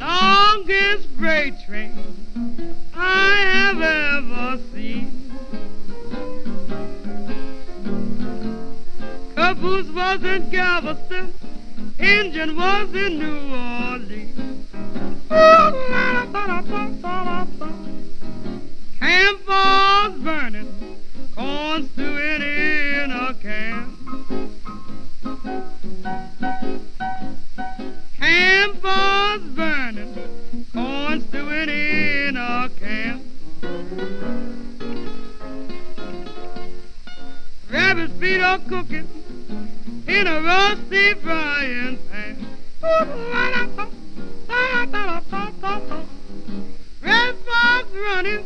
Longest freight train I have ever seen. Caboose was in Galveston, engine was in New Orleans. Campfires burning, corn stewing Rabbit's feet are cooking in a rusty frying pan. Red fox running,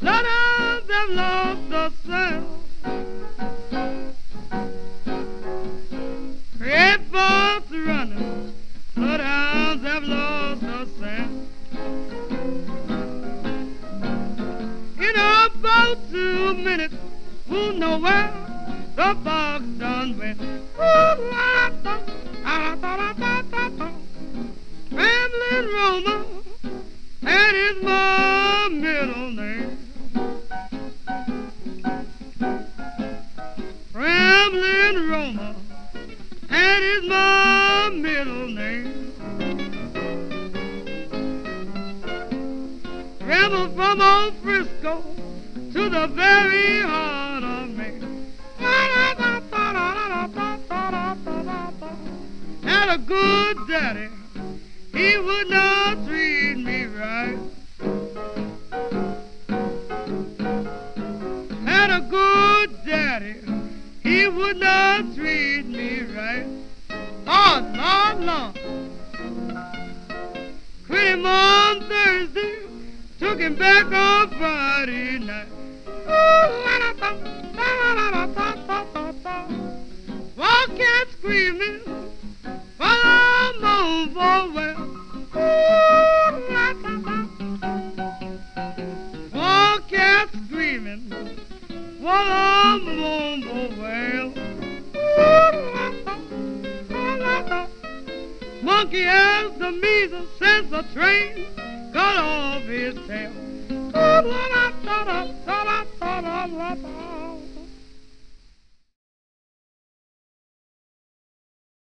us have lost the sound. Red fox running, bloodhounds have lost the scent. In about two minutes, we'll know where the fox done went. Rambling Roma, that is my middle name. Rambling Roma, that is my middle name. Ramble from old Frisco to the very heart a good daddy, he would not treat me right. Had a good daddy, he would not treat me right. Lord, Lord, Lord. Quit him on Thursday, took him back on Friday night. Screaming, while I'm over well. Monkey has the measles since the train cut off his tail.